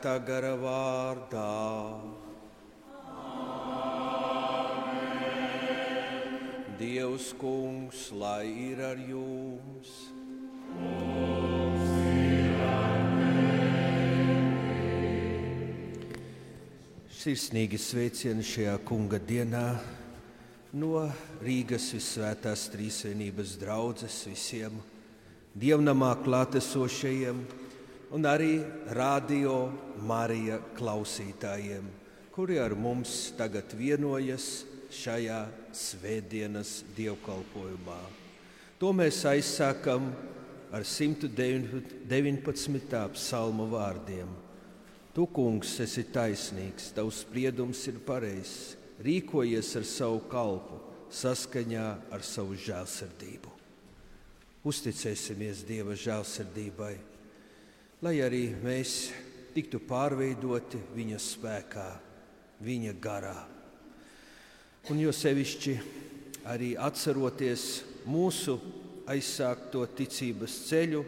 svētā gara vārdā. Amen. Dievs, kungs, lai ir ar jums! Sirsnīgi sveicieni šajā kunga dienā no Rīgas Visvētās Trīsvienības draudzes visiem dievnamā klātesošajiem un arī radio Marija klausītājiem, kuri ar mums tagad vienojas šajā svētdienas dievkalpojumā. To mēs aizsākam ar 119. psalmu vārdiem. Tu, kungs, esi taisnīgs, tavs spriedums ir pareizs, rīkojies ar savu kalpu saskaņā ar savu žēlsirdību. Uzticēsimies Dieva žēlsirdībai, lai arī mēs tiktu pārveidoti Viņa spēkā, Viņa garā. Un jo sevišķi arī atceroties mūsu aizsākto ticības ceļu,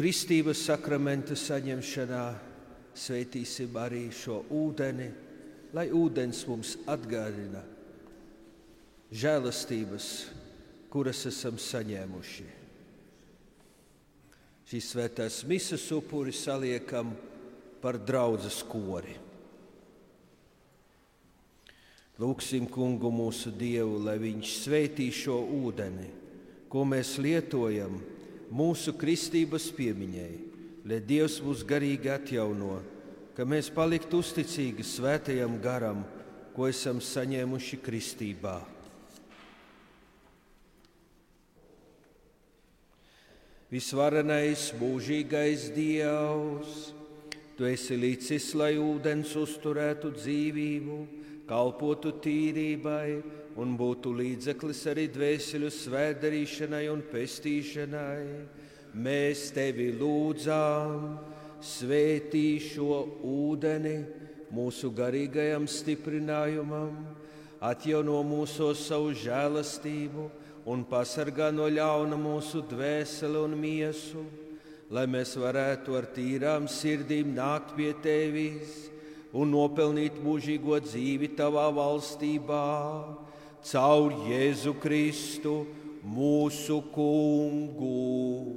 Kristības sakramenta saņemšanā sveitīsim arī šo ūdeni, lai ūdens mums atgādina žēlastības, kuras esam saņēmuši. Šīs svētās misijas upuri saliekam par draugu skori. Lūksim kungu mūsu Dievu, lai Viņš sveitī šo ūdeni, ko mēs lietojam mūsu kristības piemiņai, lai Dievs mūs garīgi atjauno, ka mēs paliktu uzticīgi svētajam garam, ko esam saņēmuši kristībā. Visvarenais, mūžīgais Dievs, Tu esi līdzis, lai ūdens uzturētu dzīvību, kalpotu tīrībai un būtu līdzeklis arī dvēseli svētdarīšanai un pestīšanai. Mēs tevi lūdzām, svētī šo ūdeni mūsu garīgajam stiprinājumam, atjauno mūsu savu žēlastību un pasargā no ļauna mūsu dvēseli un miesu, lai mēs varētu ar tīrām sirdīm nākt pie tevis un nopelnīt mūžīgo dzīvi tavā valstībā caur Jēzu Kristu, mūsu kungu.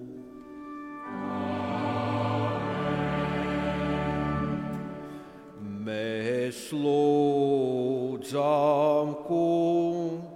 Mēs lūdzām, kungs.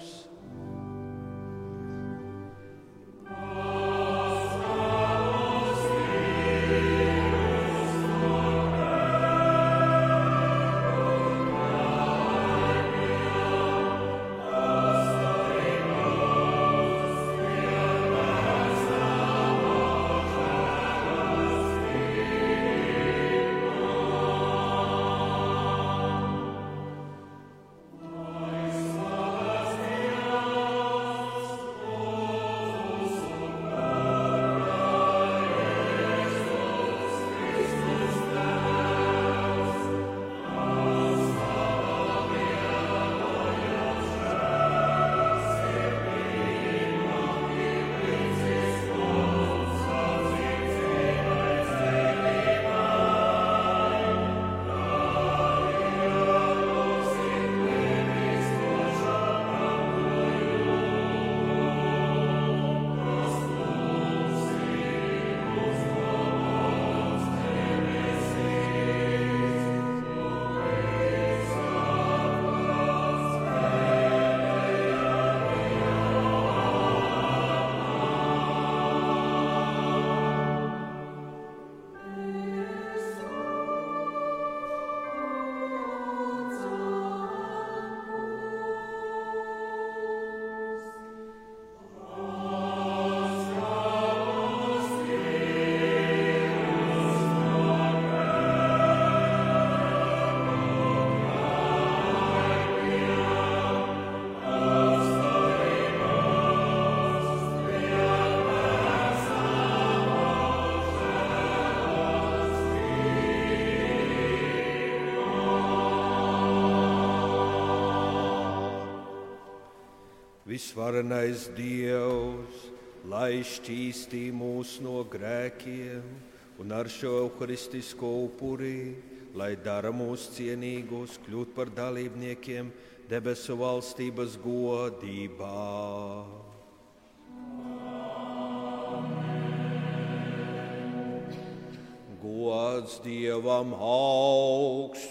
Visvarenais Dievs, lai šķīstī mūs no grēkiem un ar šo evaharistisko upuri, lai dara mūs cienīgus kļūt par dalībniekiem debesu valstības godībā. Gods Dievam augstumos!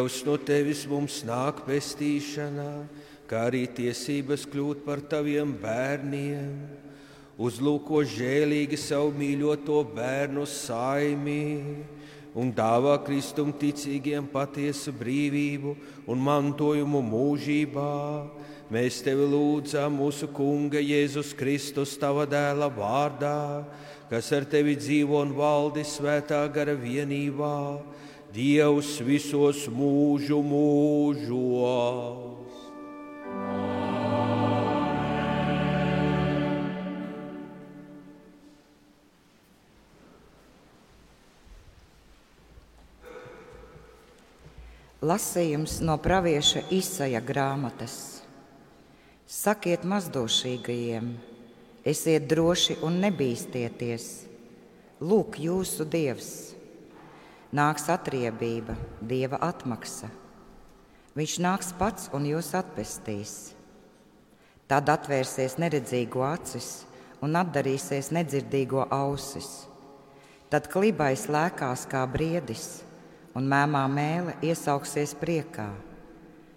Dievs no tevis mums nāk pestīšanā, kā arī tiesības kļūt par taviem bērniem. Uzlūko žēlīgi savu mīļoto bērnu saimī un dāvā kristum ticīgiem patiesu brīvību un mantojumu mūžībā. Mēs tevi lūdzam mūsu Kunga Jēzus Kristus, tava dēla vārdā, kas ar tevi dzīvo un valdi svētā gara vienībā Dievs visos mūžu mūžos. Lasījums no pravieša Isaija grāmatas. Sakiet mazdošīgajiem, esiet droši un nebīsties. Lūk, jūsu Dievs! Nāks atriebība, dieva atmaksa. Viņš nāks pats un jūs atpestīs. Tad atvērsies neredzīgo acis un atdarīsies nedzirdīgo ausis. Tad klibais lēkās kā briedis, un mēmā mēle iesauksies priekā,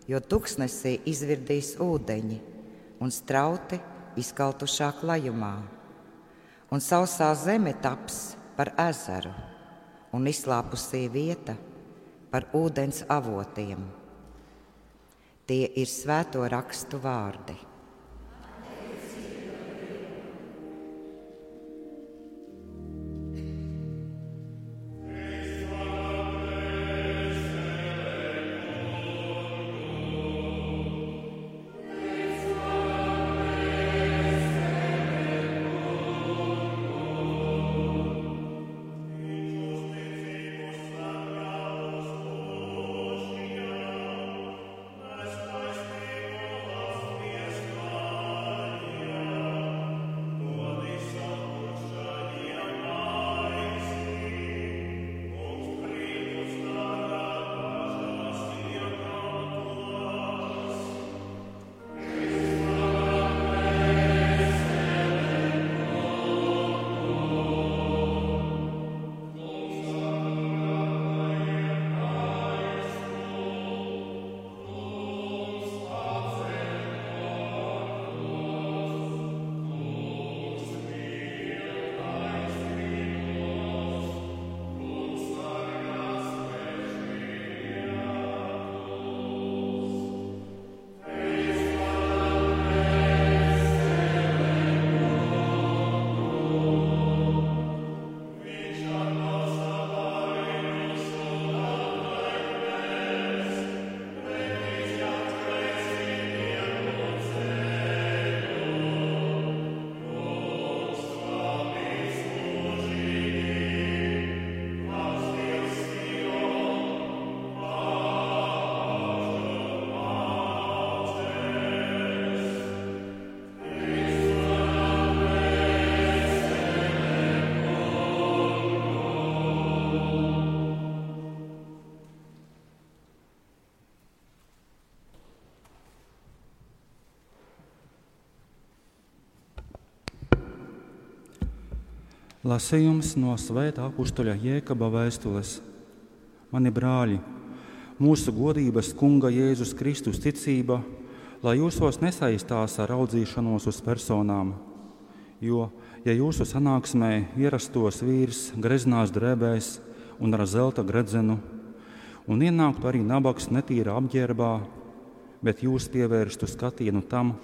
jo tuksnesī izvirdīs ūdeņi un strauti izkaltušā klajumā, un sausā zeme taps par ezeru un izslāpusī vieta par ūdens avotiem. Tie ir svēto rakstu vārdi. Lasījums no Svētā apakstuļa Jēkaba vēstules. Mani brāļi, mūsu godības kunga Jēzus Kristus ticība, lai jūsos nesaistās ar raudzīšanos uz personām. Jo, ja jūsu sanāksmē ierastos vīrs greznās drēbēs un ar zelta gredzenu, un ienāktu arī nabaks netīra apģērbā, bet jūs pievērstu skatienu tam,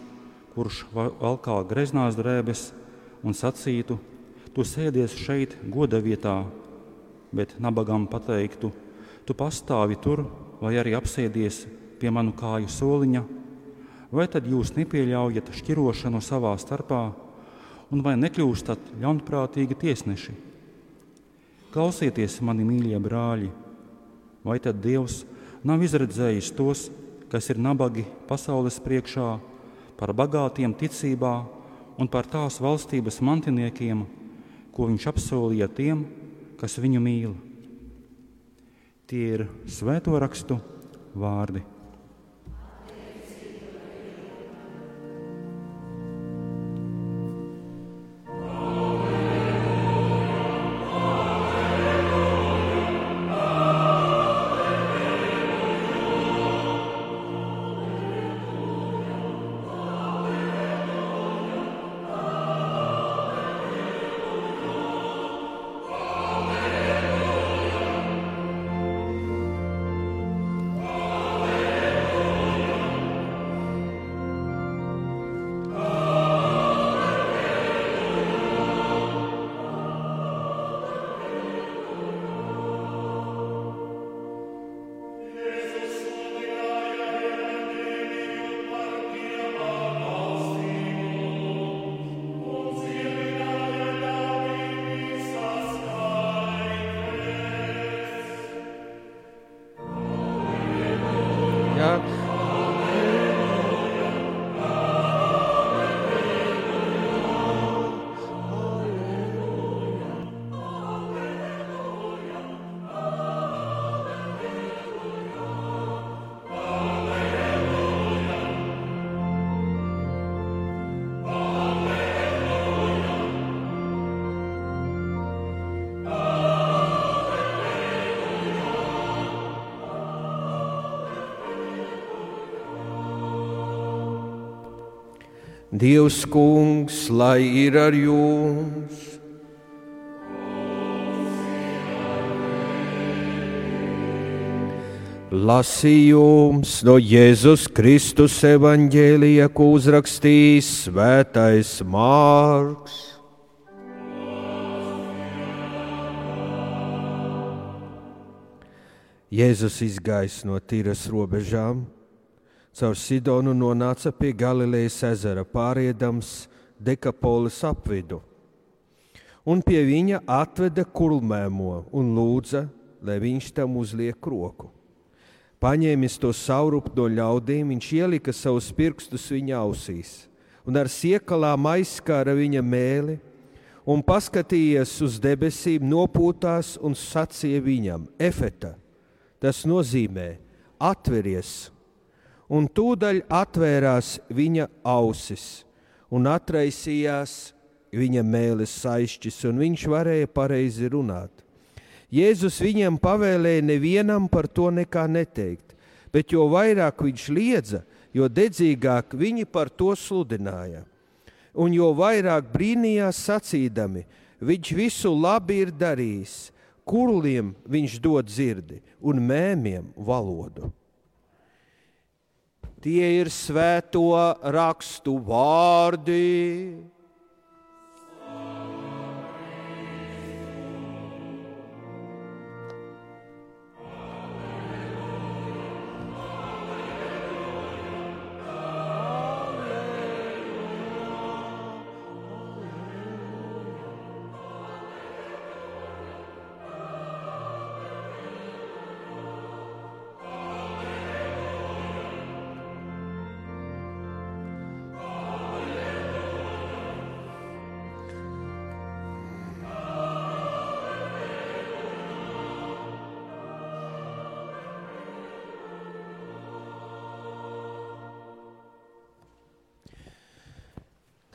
kurš valkā greznās drēbes un sacītu, tu sēdies šeit, goda vietā, bet nabagam pateiktu, tu pastāvi tur vai arī apsēdies pie manu kāju soliņa, vai tad jūs nepieļaujat šķirošanu savā starpā, un vai nekļūstat ļaunprātīgi tiesneši? Klausieties, mani mīļie brāļi, vai tad Dievs nav izredzējis tos, kas ir nabagi pasaules priekšā, par bagātiem ticībā un par tās valstības mantiniekiem, ko viņš apsolīja tiem, kas viņu mīl. Tie ir svēto rakstu vārdi. Dievs kungs, lai ir ar jums! Lasījums no Jēzus Kristus evaņģēlija, ko uzrakstījis Svētais Mārks. Jēzus izgājis no tīras robežām caur Sidonu nonāca pie Galilejas ezera, pāriedams Dekapolis apvidu, un pie viņa atveda kulmēmo un lūdza, lai viņš tam uzliek roku. Paņēmis to saurupu no ļaudīm, viņš ielika savus pirkstus viņa ausīs un ar siekalām aizskāra viņa mēli un paskatījies uz debesīm, nopūtās un sacīja viņam: Efeta, tas nozīmē atveries! Un tūdaļ atvērās viņa ausis un atraisījās viņa mēlis saišķis, un viņš varēja pareizi runāt. Jēzus viņam pavēlēja nevienam par to nekā neteikt, bet jo vairāk viņš liedza, jo dedzīgāk viņi par to sludināja. Un jo vairāk brīnījās sacīdami, viņš visu labi ir darījis, kurliem viņš dod dzirdi un mēmiem valodu. Tie ir svēto rakstu vārdi.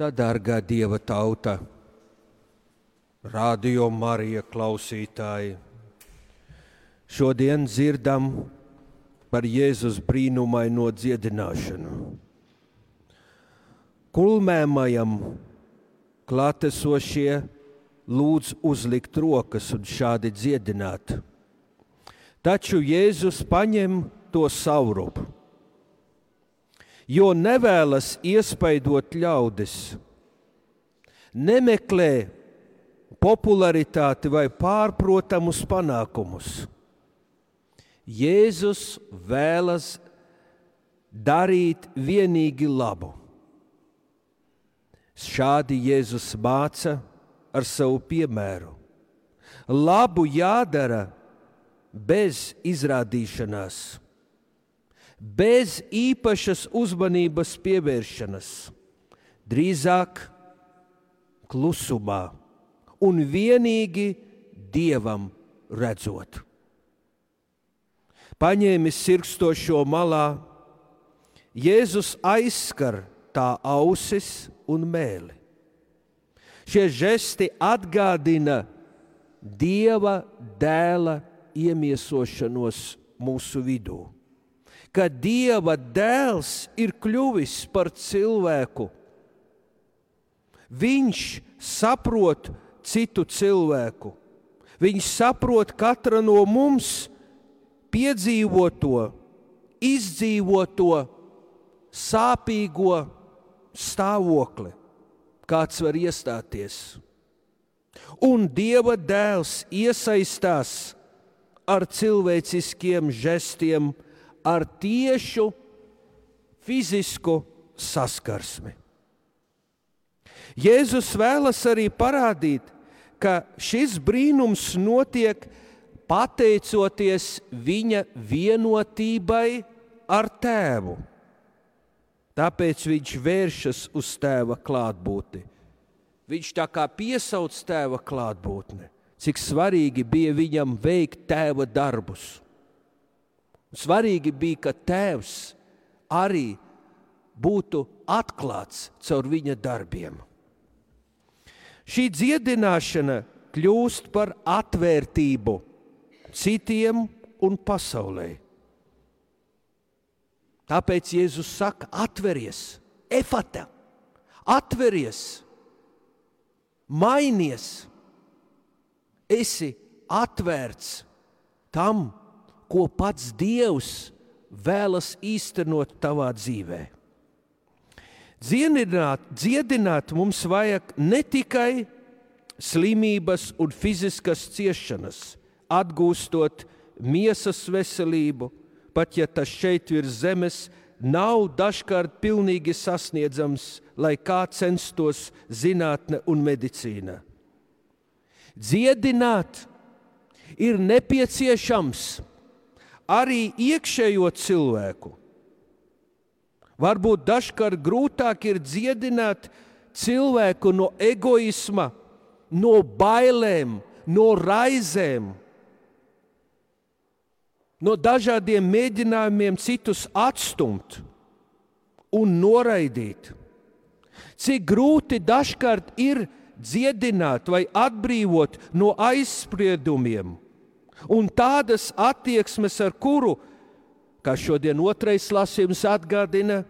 Tā dārgā Dieva tauta, Radio Marija klausītāji, šodien dzirdam par Jēzus brīnumaino dziedināšanu. Kulmēmajam klātesošie lūdz uzlikt rokas un šādi dziedināt. Taču Jēzus paņem to saurupu, jo nevēlas iespaidot ļaudis, nemeklē popularitāti vai pārprotamus panākumus. Jēzus vēlas darīt vienīgi labu. Šādi Jēzus māca ar savu piemēru. Labu jādara bez izrādīšanās, bez īpašas uzmanības pievēršanas, drīzāk klusumā un vienīgi dievam redzot. Paņēmis sirkstošo malā, Jēzus aizskar tā ausis un mēli. Šie žesti atgādina Dieva dēla iemiesošanos mūsu vidū. Kad Dieva dēls ir kļuvis par cilvēku, viņš saprot citu cilvēku. Viņš saprot katra no mums piedzīvoto, izdzīvoto, sāpīgo stāvokli, kāds var iestāties. Un Dieva dēls iesaistās ar cilvēciskiem žestiem, ar tiešu fizisku saskarsmi. Jēzus vēlas arī parādīt, ka šis brīnums notiek pateicoties viņa vienotībai ar tēvu. Tāpēc viņš vēršas uz tēva klātbūtni. Viņš tā kā piesauc tēva klātbūtni, cik svarīgi bija viņam veikt tēva darbus. Svarīgi bija, ka tēvs arī būtu atklāts caur viņa darbiem. Šī dziedināšana kļūst par atvērtību citiem un pasaulē. Tāpēc Jēzus saka, atveries, efata, atveries, mainies, esi atvērts tam, ko pats Dievs vēlas īstenot tavā dzīvēm. Dziedināt, dziedināt mums vajag ne tikai slimības un fiziskas ciešanas, atgūstot miesas veselību, pat ja tas šeit virs zemes nav dažkārt pilnīgi sasniedzams, lai kā censtos zinātne un medicīna. Dziedināt ir nepieciešams arī iekšējo cilvēku Varbūt dažkārt grūtāk ir dziedināt cilvēku no egoisma, no bailēm, no raizēm, no dažādiem mēģinājumiem citus atstumt un noraidīt. Cik grūti dažkārt ir dziedināt vai atbrīvot no aizspriedumiem un tādas attieksmes, ar kuru kā šodien otrais lasījums atgādina,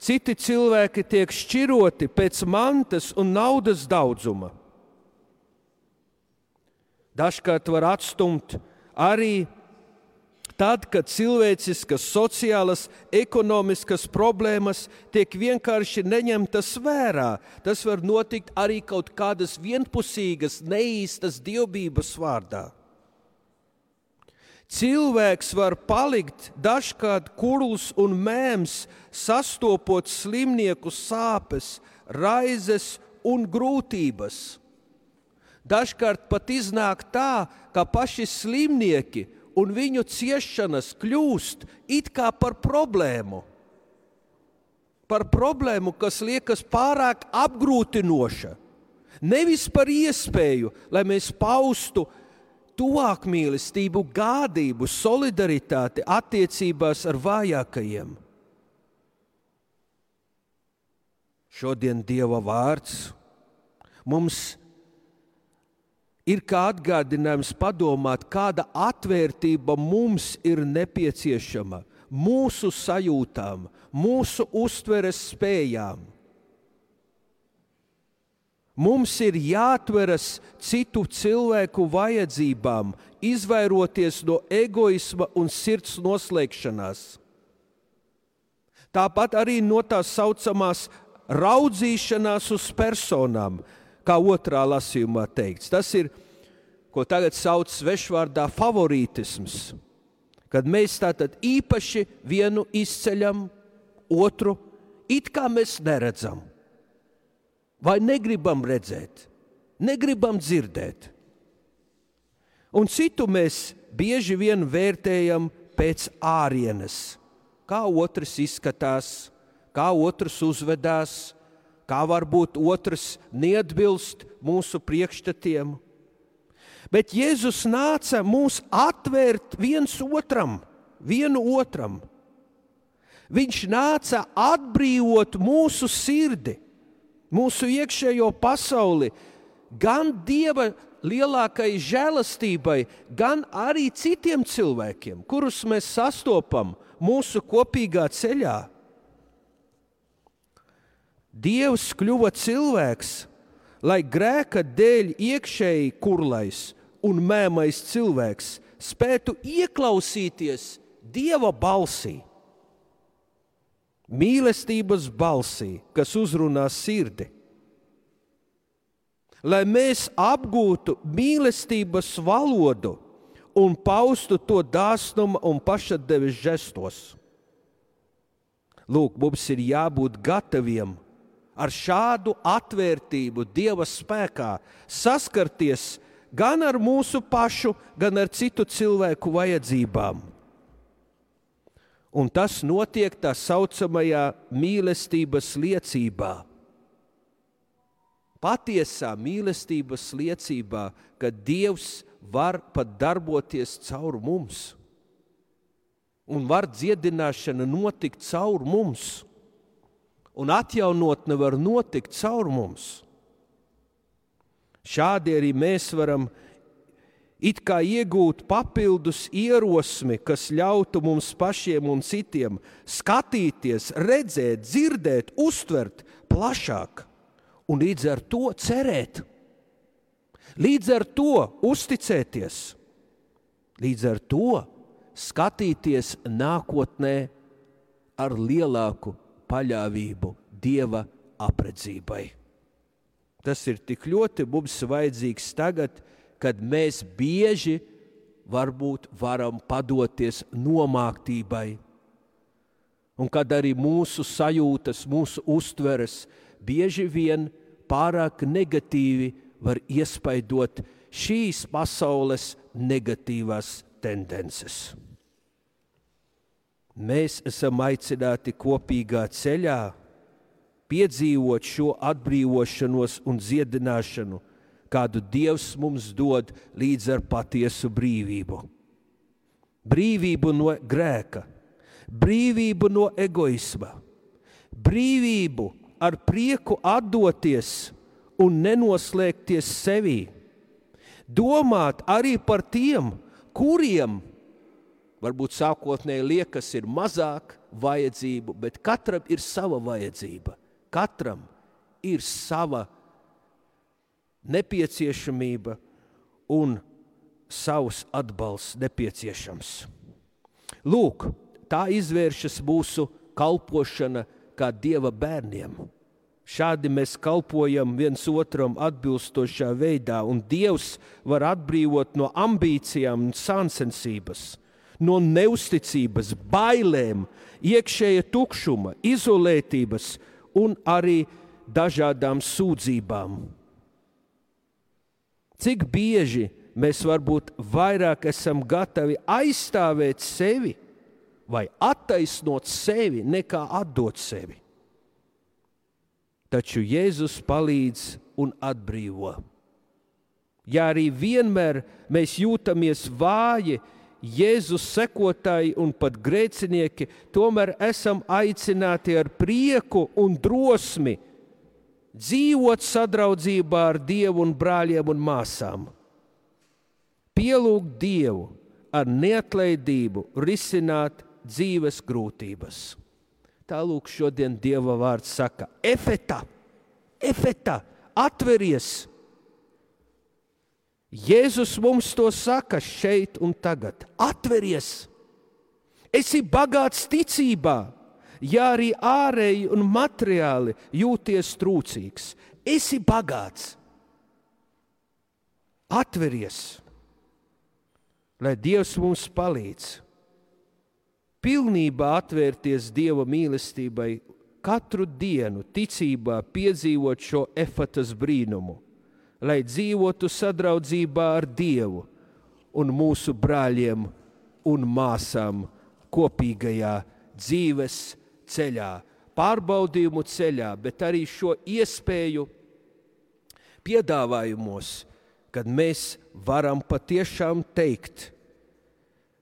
citi cilvēki tiek šķiroti pēc mantas un naudas daudzuma. Dažkārt var atstumt arī tad, kad cilvēciskas, sociālas, ekonomiskas problēmas tiek vienkārši neņemtas vērā. Tas var notikt arī kaut kādas vienpusīgas, neīstas dievbijības vārdā. Cilvēks var palikt dažkārt kurls un mēms, sastopot slimnieku sāpes, raizes un grūtības. Dažkārt pat iznāk tā, ka paši slimnieki un viņu ciešanas kļūst it kā par problēmu. Par problēmu, kas liekas pārāk apgrūtinoša. Nevis par iespēju, lai mēs paustu tuvāk mīlestību, gādību, solidaritāti attiecībās ar vājākajiem. Šodien Dieva vārds mums ir kā atgādinājums padomāt, kāda atvērtība mums ir nepieciešama mūsu sajūtām, mūsu uztveres spējām. Mums ir jāatveras citu cilvēku vajadzībām, izvairoties no egoisma un sirds noslēgšanās. Tāpat arī no tās saucamās raudzīšanās uz personām, kā otrā lasījumā teikts. Tas ir, ko tagad sauc svešvārdā favorītisms, kad mēs tātad īpaši vienu izceļam, otru it kā mēs neredzam vai negribam redzēt, negribam dzirdēt. Un citu mēs bieži vien vērtējam pēc ārienes, kā otrs izskatās, kā otrs uzvedās, kā varbūt otrs neatbilst mūsu priekšstatiem. Bet Jēzus nāca mūs atvērt viens otram, vienu otram. Viņš nāca atbrīvot mūsu sirdi mūsu iekšējo pasauli, gan Dieva lielākai žēlastībai, gan arī citiem cilvēkiem, kurus mēs sastopam mūsu kopīgā ceļā. Dievs kļuva cilvēks, lai grēka dēļ iekšēji kurlais un mēmais cilvēks spētu ieklausīties Dieva balsī mīlestības balsī, kas uzrunā sirdi. Lai mēs apgūtu mīlestības valodu un paustu to dāsnuma un pašadeves žestos. Lūk, mums ir jābūt gataviem ar šādu atvērtību Dieva spēkā saskarties gan ar mūsu pašu, gan ar citu cilvēku vajadzībām un tas notiek tā saucamajā mīlestības liecībā. Patiesā mīlestības liecībā, ka Dievs var pat darboties caur mums, un var dziedināšana notikt caur mums, un atjaunotne var notikt caur mums. Šādi arī mēs varam it kā iegūt papildus ierosmi, kas ļautu mums pašiem un citiem skatīties, redzēt, dzirdēt, uztvert plašāk un līdz ar to cerēt, līdz ar to uzticēties, līdz ar to skatīties nākotnē ar lielāku paļāvību Dieva apredzībai. Tas ir tik ļoti mums vajadzīgs tagad, kad mēs bieži varbūt varam padoties nomāktībai. Un kad arī mūsu sajūtas, mūsu uztveres bieži vien pārāk negatīvi var iespaidot šīs pasaules negatīvās tendences. Mēs esam aicināti kopīgā ceļā piedzīvot šo atbrīvošanos un dziedināšanu kādu Dievs mums dod līdz ar patiesu brīvību. Brīvību no grēka, brīvību no egoisma, brīvību ar prieku atdoties un nenoslēgties sevī. Domāt arī par tiem, kuriem varbūt sākotnēji liekas, ir mazāk vajadzību, bet katram ir sava vajadzība. Katram ir sava vajadzība nepieciešamība un savs atbalsts nepieciešams. Lūk, tā izvēršas mūsu kalpošana kā dieva bērniem. Šādi mēs kalpojam viens otram atbilstošā veidā, un Dievs var atbrīvot no ambīcijām un sāncensības, no neusticības, bailēm, iekšēja tukšuma, izolētības un arī dažādām sūdzībām. Cik bieži mēs varbūt vairāk esam gatavi aizstāvēt sevi vai attaisnot sevi, nekā atdot sevi. Taču Jēzus palīdz un atbrīvo. Ja arī vienmēr mēs jūtamies vāji, Jēzus sekotāji un pat grēcinieki, tomēr esam aicināti ar prieku un drosmi dzīvot sadraudzībā ar Dievu un brāļiem un māsām, pielūgt Dievu ar neatlaidību, risināt dzīves grūtības. Tālūk, šodien Dieva vārds saka: Efeta, efeta, atveries! Jēzus mums to saka šeit un tagad. Atveries! Esi bagāts ticībā, ja arī ārēji un materiāli jūties trūcīgs. Esi bagāts! Atveries! Lai Dievs mums palīdz! pilnībā atvērties Dieva mīlestībai, katru dienu ticībā piedzīvot šo efatas brīnumu, lai dzīvotu sadraudzībā ar Dievu un mūsu brāļiem un māsām kopīgajā dzīves ceļā, pārbaudījumu ceļā, bet arī šo iespēju piedāvājumos, kad mēs varam patiešām teikt,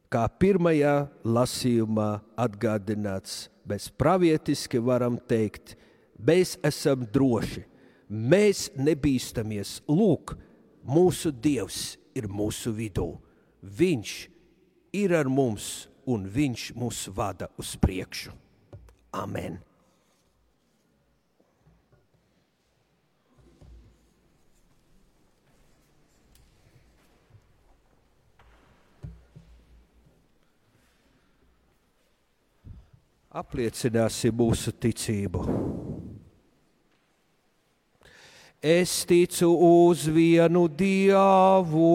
kā pirmajā lasījumā atgādināts, mēs pravietiski varam teikt, mēs esam droši, mēs nebīstamies. Lūk, mūsu Dievs ir mūsu vidū. Viņš ir ar mums un Viņš mūs vada uz priekšu. Amen! apliecināsim mūsu ticību. Es ticu uz vienu Dievu.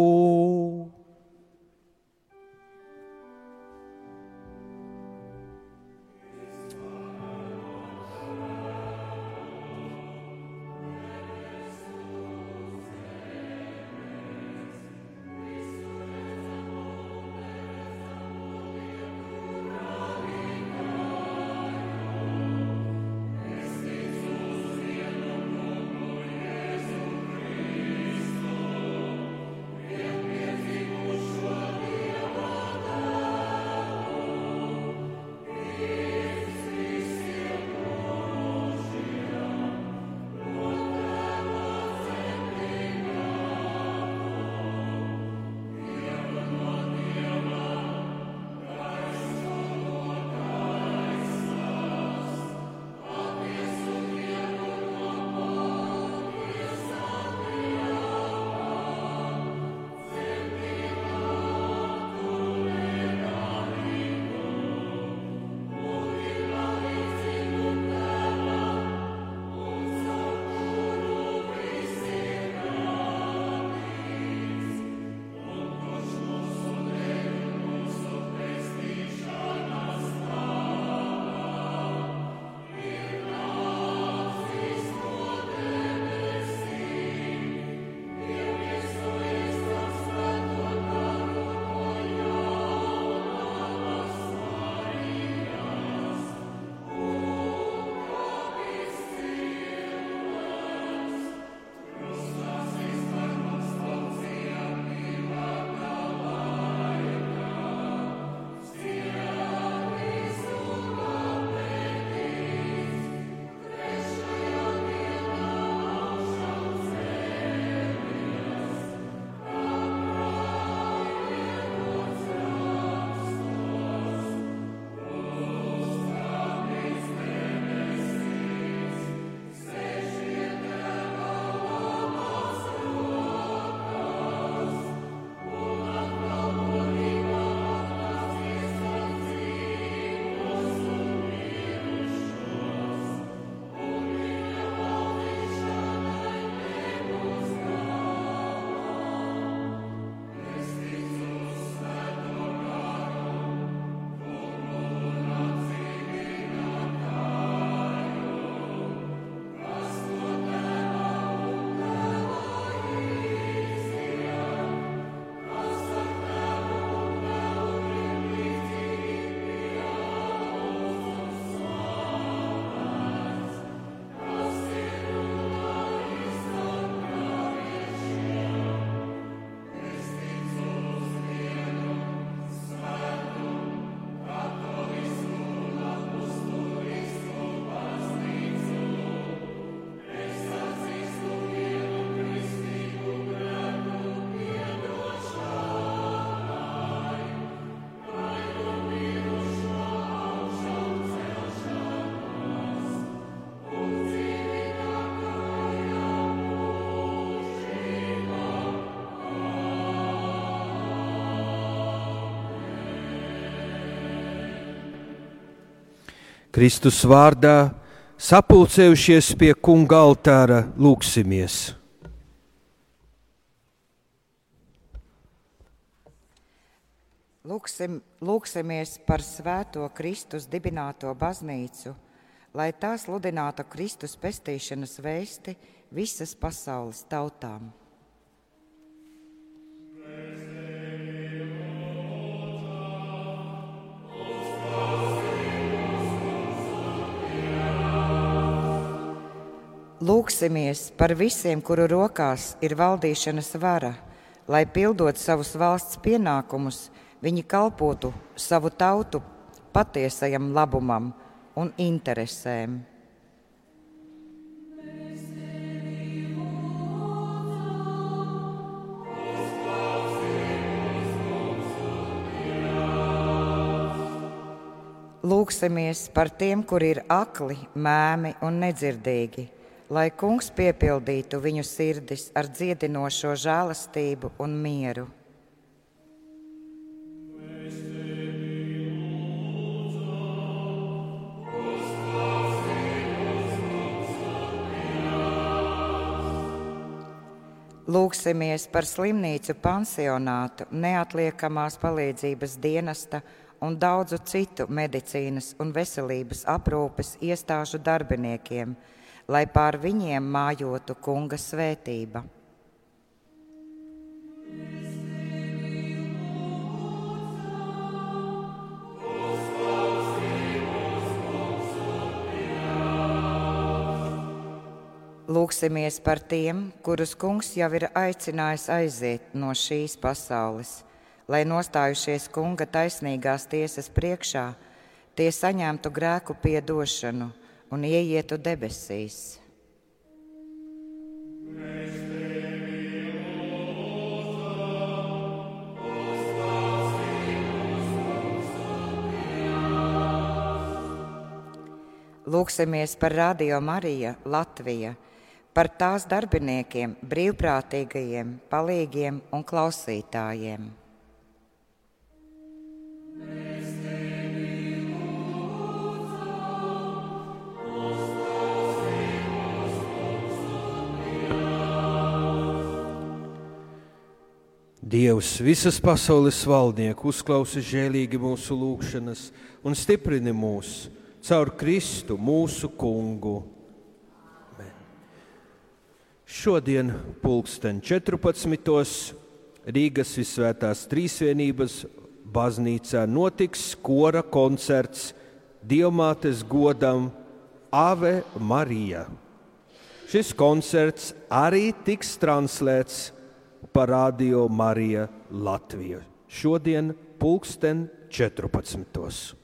Kristus vārdā sapulcējušies pie kunga altāra, lūksimies. Lūksim, lūksimies par svēto Kristus dibināto baznīcu, lai tā sludinātu Kristus pestīšanas vēsti visas pasaules tautām. Lūksimies par visiem, kuru rokās ir valdīšanas vara, lai pildot savus valsts pienākumus, viņi kalpotu savu tautu patiesajam labumam un interesēm. Lūksimies par tiem, kuri ir akli, mēmi un nedzirdīgi lai kungs piepildītu viņu sirdis ar dziedinošo žēlastību un mieru. Lūksimies par slimnīcu pansionātu, neatliekamās palīdzības dienesta un daudzu citu medicīnas un veselības aprūpes iestāžu darbiniekiem, lai pār viņiem mājotu kunga svētība. Lūksimies par tiem, kurus kungs jau ir aicinājis aiziet no šīs pasaules, lai nostājušies kunga taisnīgās tiesas priekšā, tie saņemtu grēku piedošanu un ieietu debesīs. Lūksimies par Radio Mariju Latviju, par tās darbiniekiem, brīvprātīgajiem, palīgiem un klausītājiem. Dievs, visas pasaules valdnieku, uzklausi žēlīgi mūsu lūgšanas un stiprini mūs caur Kristu, mūsu kungu. Amen. Šodien, pulksten 14. Rīgas Visvētās Trīsvienības baznīcā notiks kora koncerts Dievmātes godam Ave Marija. Šis koncerts arī tiks translēts par Radio Marija Latviju. Šodien pulksten 14.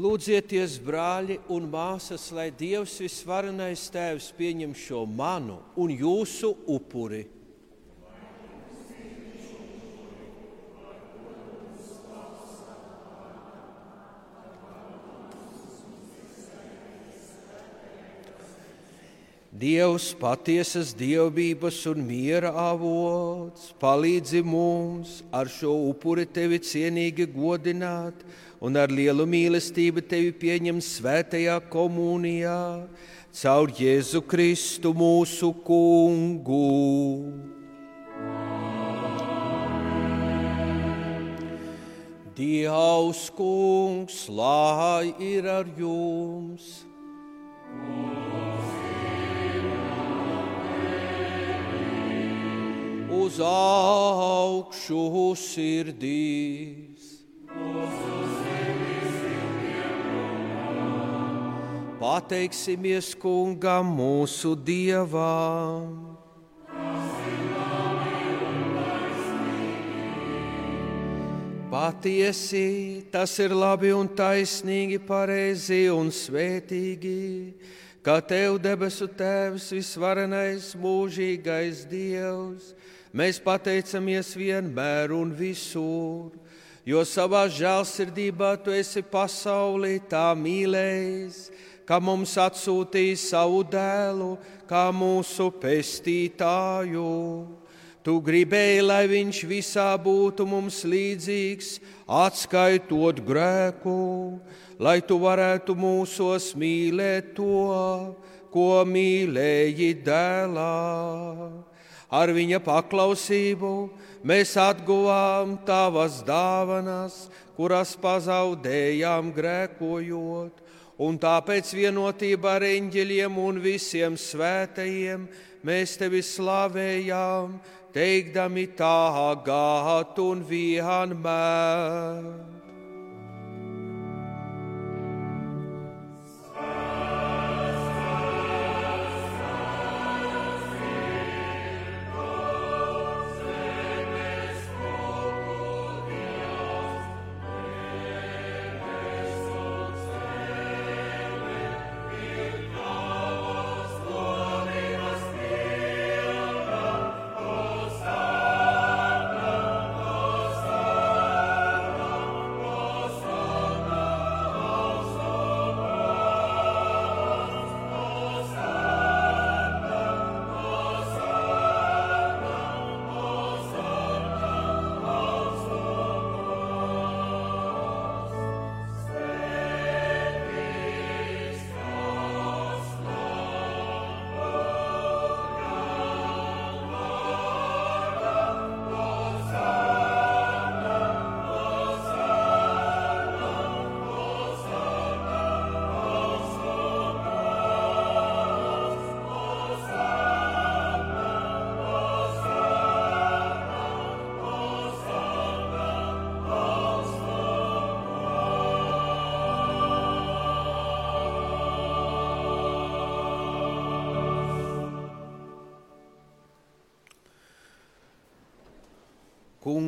Lūdzieties, brāļi un māsas, lai Dievs visvarenais Tēvs pieņem šo manu un jūsu upuri. Dievs, patiesas dievbijības un miera avots, palīdzi mums ar šo upuri tevi cienīgi godināt un ar lielu mīlestību tevi pieņemt svētajā komunijā caur Jēzu Kristu mūsu kungu. Dievs, kungs, lai ir ar jums! Uz augšu sirdīs! Pateiksimies kungam mūsu dievam! Patiesi tas ir labi un taisnīgi, pareizi un svētīgi, ka Tev debesu Tēvs, visvarenais, mūžīgais Dievs, mēs pateicamies vienmēr un visur, jo savā žēlsirdībā Tu esi pasaulī tā mīlējis, ka mums atsūtīja savu dēlu kā mūsu pestītāju Tu gribēji, lai viņš visā būtu mums līdzīgs, atskaitot grēku, lai tu varētu mūsos mīlēt to, ko mīlēji dēlā. Ar viņa paklausību mēs atguvām tavas dāvanas, kuras pazaudējām grēkojot, un tāpēc vienotībā ar eņģeļiem un visiem svētajiem mēs tevi slavējām teikdami tagad un vienmēr.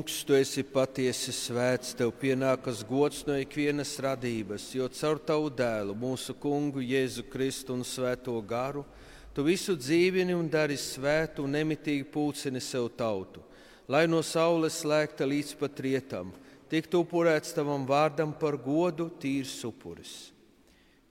Kungs, tu esi patiesi svēts, tev pienākas gods no ikvienas radības, jo caur tavu dēlu, mūsu kungu Jēzu Kristu un Svēto garu, tu visu dzīvini un dari svētu un nemitīgi pulcini sev tautu, lai no saules slēgta līdz pat rietam, tiktu upurēts tavam vārdam par godu tīrs upuris.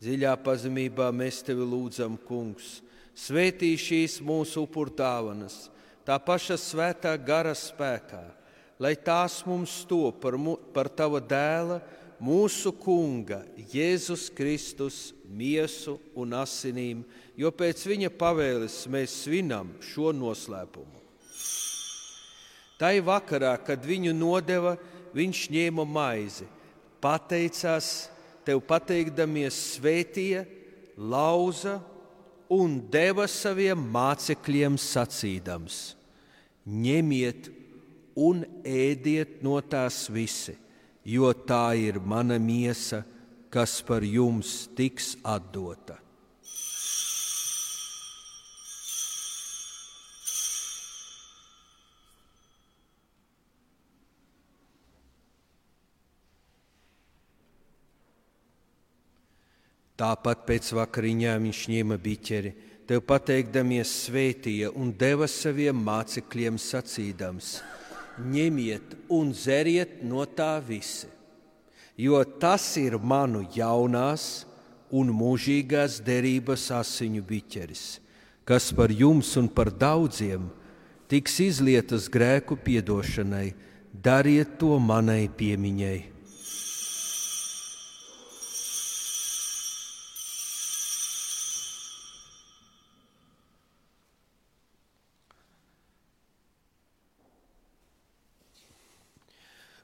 Dziļā pazemībā mēs tevi lūdzam, Kungs, svētī šīs mūsu upurtāvanas, tā paša svētā gara spēkā lai tās mums to par, mu, par tava dēla, mūsu kunga, Jēzus Kristus, miesu un asinīm, jo pēc viņa pavēles mēs svinam šo noslēpumu. Tai vakarā, kad viņu nodeva, viņš ņēma maizi, pateicās, tev pateikdamies, svētīja, lauza un deva saviem mācekļiem sacīdams: Ņemiet un ēdiet no tās visi, jo tā ir mana miesa, kas par jums tiks atdota. Tāpat pēc vakariņām viņš ņēma biķeri, tev pateikdamies svētīja un deva saviem mācekļiem sacīdams: Ņemiet un dzeriet no tā visi, jo tas ir manu jaunās un mūžīgās derības asiņu biķeris, kas par jums un par daudziem tiks izlietas grēku piedošanai. Dariet to manai piemiņai.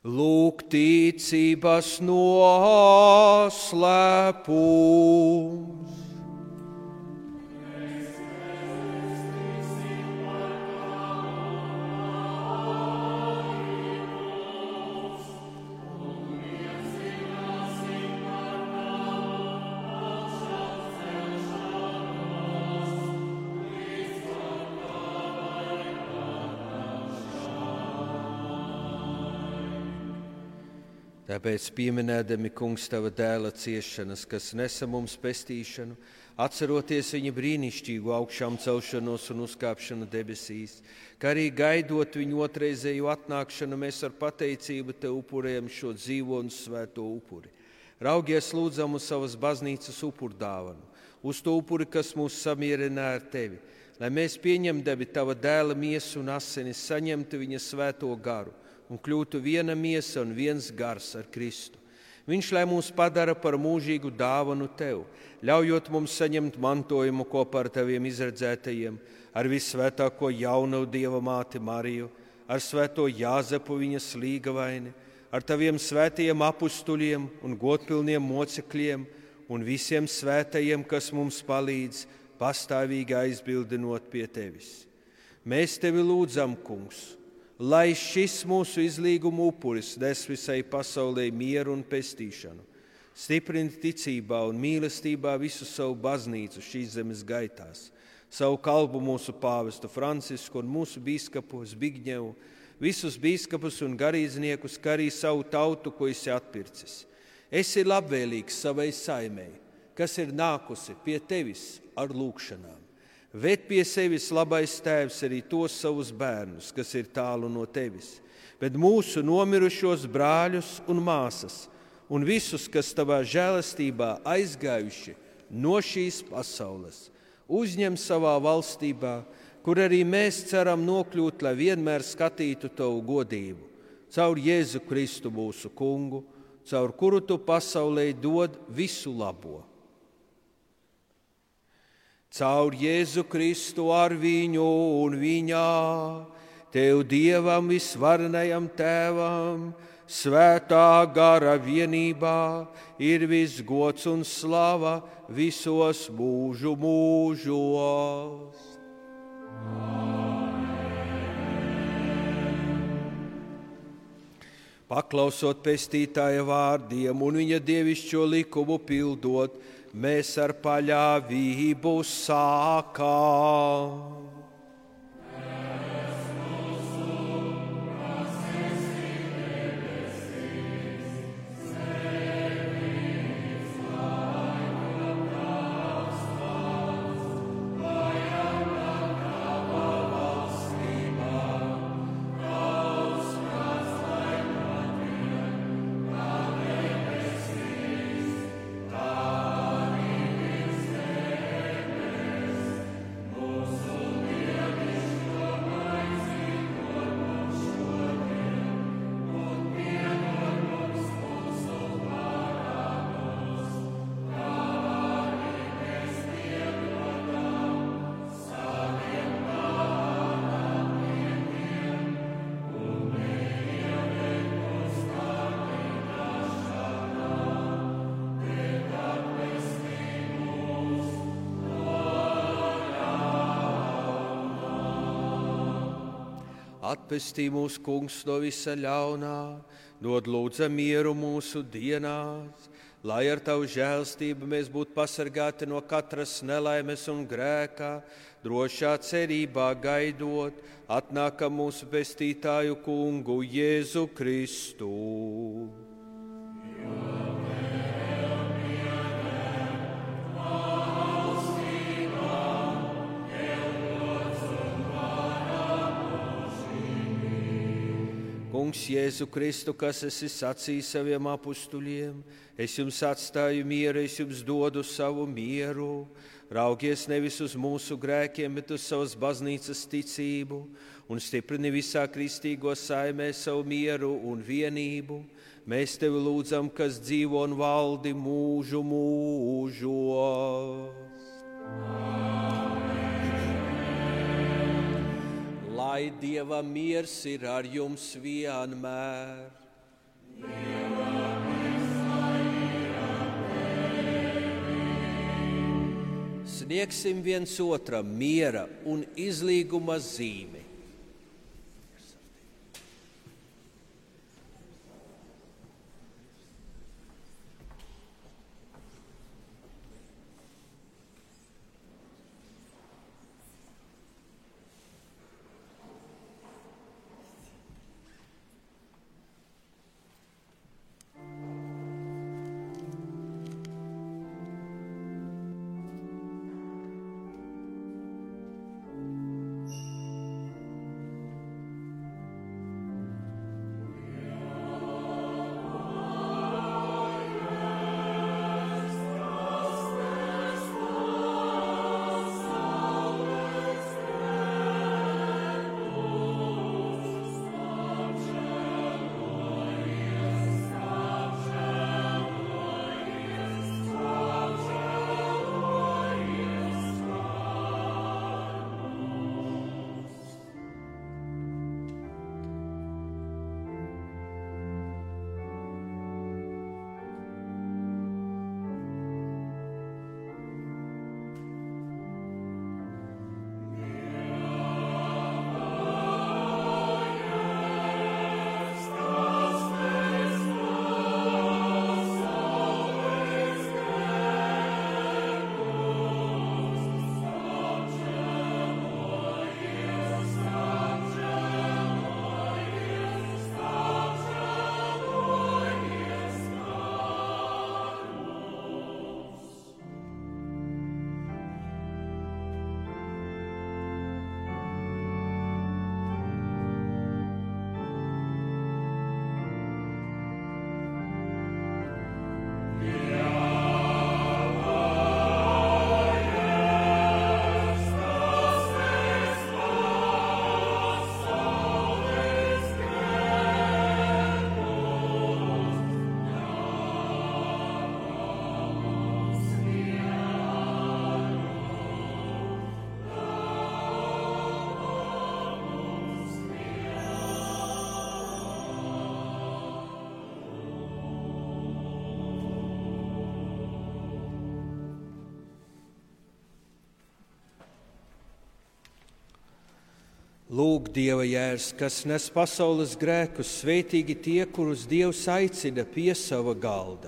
Lūk, ticības noslēpums. Tāpēc, pieminēdami kungs tava dēla ciešanas, kas nesa mums pestīšanu, atceroties viņa brīnišķīgu augšām celšanos un uzkāpšanu debesīs, kā arī gaidot viņu otrreizēju atnākšanu, mēs ar pateicību te upurējam šo dzīvo un svēto upuri. Raugies lūdzam uz savas baznīcas upurdāvanu, uz to upuri, kas mūs samierina ar tevi, lai mēs pieņemdami tava dēla miesu un asinis, saņemtu viņa svēto garu un kļūtu viena miesa un viens gars ar Kristu. Viņš lai mūs padara par mūžīgu dāvanu tev, ļaujot mums saņemt mantojumu kopā ar taviem izredzētajiem, ar visvētāko jaunu dieva māti Mariju, ar svēto Jāzepu viņas līgavaini, ar taviem svētajiem apstuļiem un godpilniem mocekļiem un visiem svētajiem, kas mums palīdz pastāvīgi aizbildinot pie tevis. Mēs tevi lūdzam, Kungs! Lai šis mūsu izlīguma upuris nes visai pasaulē mieru un pestīšanu, stiprina ticībā un mīlestībā visu savu baznīcu šīs zemes gaitās, savu kalbu mūsu pāvestu Francisku un mūsu biskupu Zbigņevu, visus biskupus un garīdzniekus, kā arī savu tautu, ko esi atpircis. Esi labvēlīgs savai saimei, kas ir nākusi pie tevis ar lūgšanām. Ved pie sevis labais tēvs arī tos savus bērnus, kas ir tālu no tevis, bet mūsu nomirušos brāļus un māsas, un visus, kas tavā žēlastībā aizgājuši no šīs pasaules, uzņem savā valstībā, kur arī mēs ceram nokļūt, lai vienmēr skatītu tavu godību, caur Jēzu Kristu mūsu kungu, caur kuru tu pasaulē dod visu labo caur Jēzu Kristu ar viņu un viņā, Tev Dievam visvarnajam Tēvam, svētā gara vienībā ir viss gods un slava visos mūžu mūžos. Paklausot pestītāja vārdiem un viņa dievišķo likumu pildot, mēs ar paļāvību sākām. Atpestī mūsu kungs no visa ļaunā, dod lūdza mieru mūsu dienās, lai ar tavu žēlstību mēs būtu pasargāti no katras nelaimes un grēkā, drošā cerībā gaidot, atnākam mūsu pestītāju kungu Jēzu Kristu. Kungs, Jēzu Kristu, kas esi sacījis saviem apstuļiem, es jums atstāju mieru, es jums dodu savu mieru. Raugies nevis uz mūsu grēkiem, bet uz savas baznīcas ticību un stiprini visā kristīgo saimē savu mieru un vienību. Mēs tevi lūdzam, kas dzīvo un valdi mūžu mūžos. Lai Dieva miers ir ar jums vienmēr. Sniegsim viens otram miera un izlīguma zīmi. Lūk, Dieva jērs, kas nes pasaules grēkus, svētīgi tie, kurus Dievs aicina pie sava galda.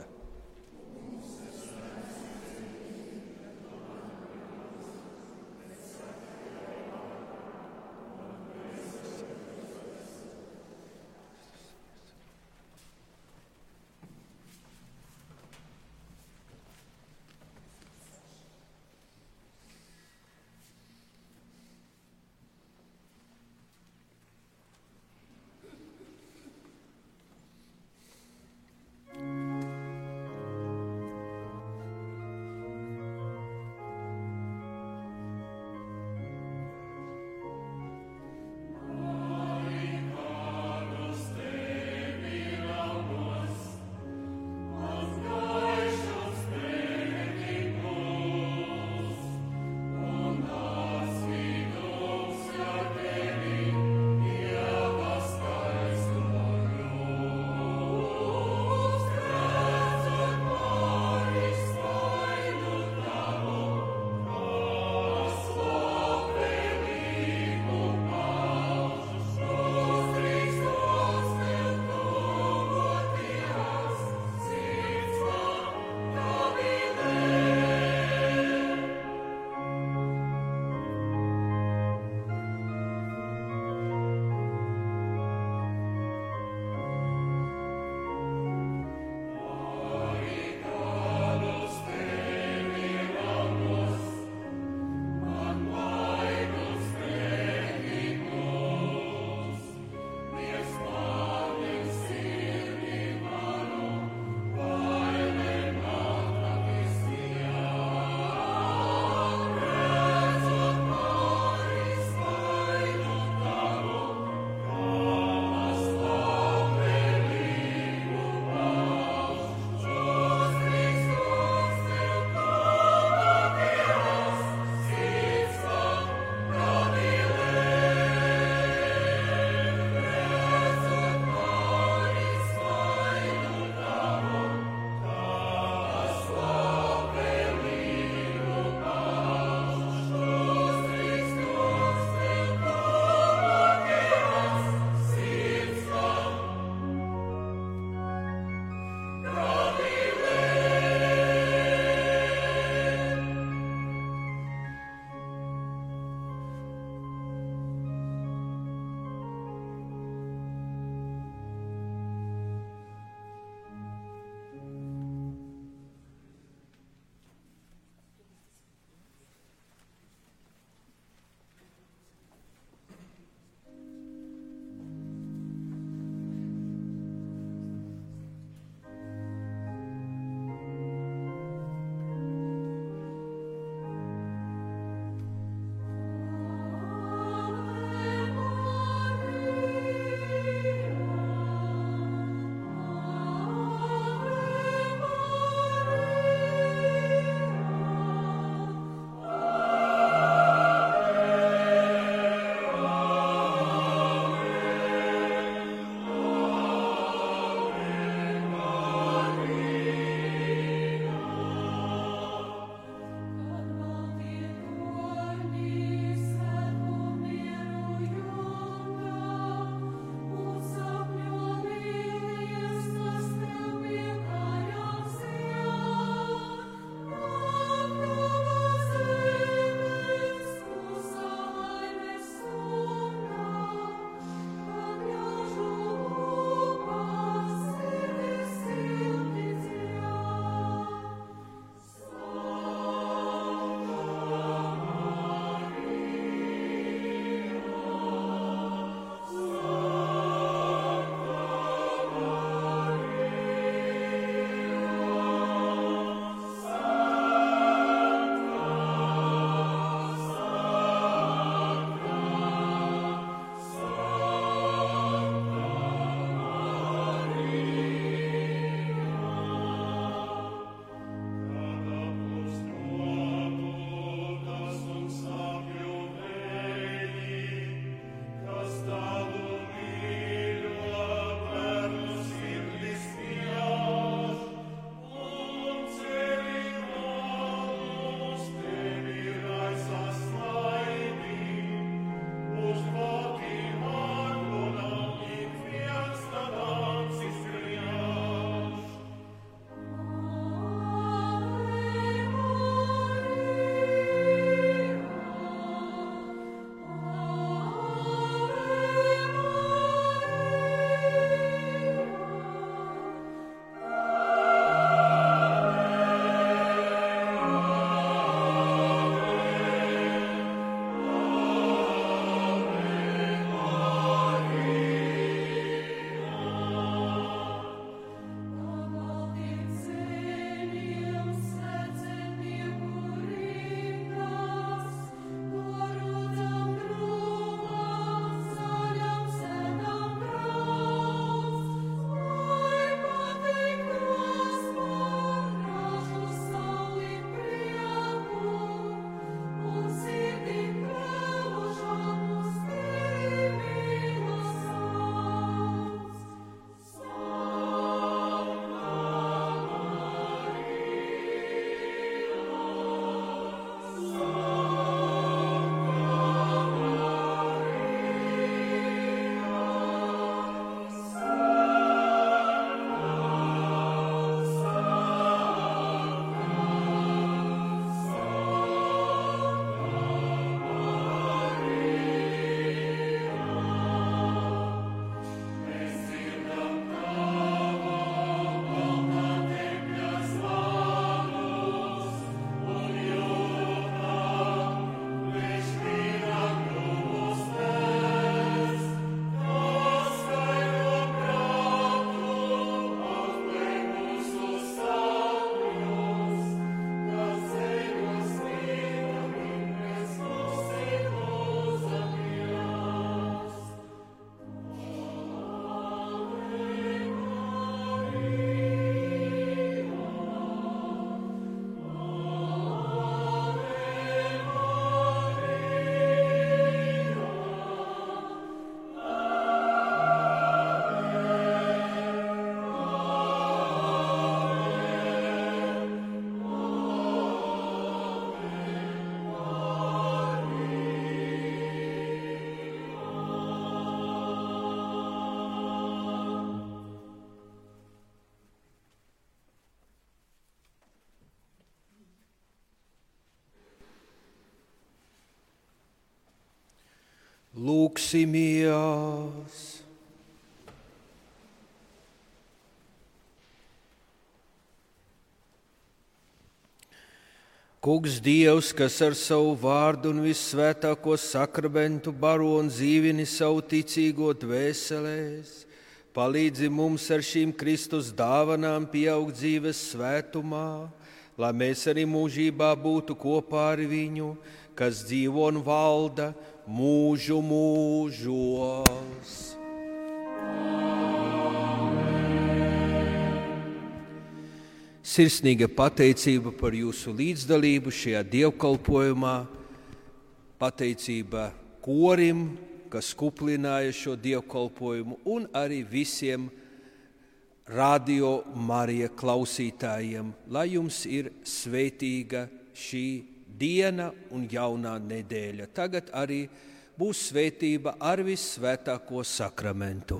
Lūksimies! Kungs Dievs, kas ar savu vārdu un vissvētāko sakramentu baro un dzīvini savu ticīgo dvēselēs, palīdzi mums ar šīm Kristus dāvanām pieaugt dzīves svētumā, lai mēs arī mūžībā būtu kopā ar viņu, kas dzīvo un valda mūžu mūžos. Sirsnīga pateicība par jūsu līdzdalību šajā dievkalpojumā, pateicība korim, kas kuplināja šo dievkalpojumu, un arī visiem radio Marija klausītājiem, lai jums ir svētīga šī diena un jaunā nedēļa. Tagad arī būs svētība ar visvētāko sakramentu.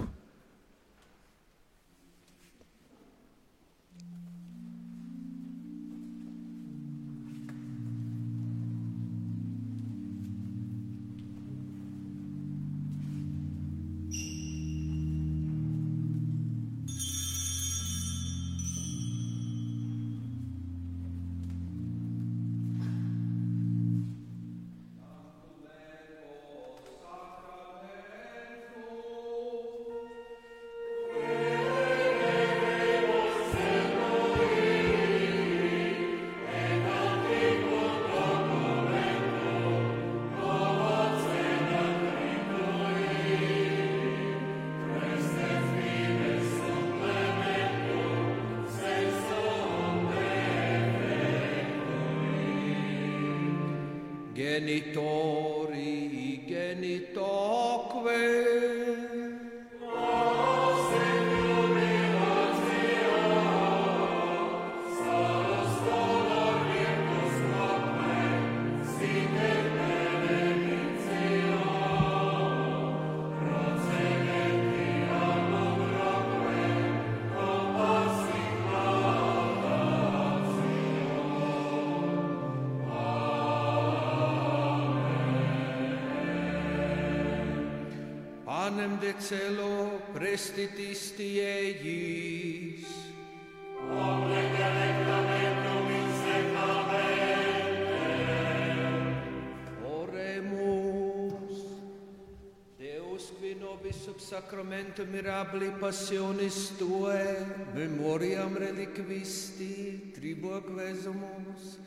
genitori, genitori. Celo prestitisti eis. Oremus, Deus qui nobis sub sacramento mirabili passionis Tue, memoriam reliquisti, tribu quesumus,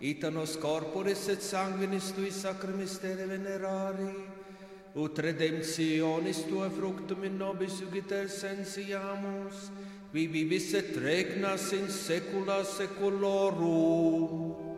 ita nos corporis et sanguinis Tui sacra mystere venerari, ut redemptionis tua fructum in nobis iugiter sensiamus, qui vivis et regnas in saecula saeculorum.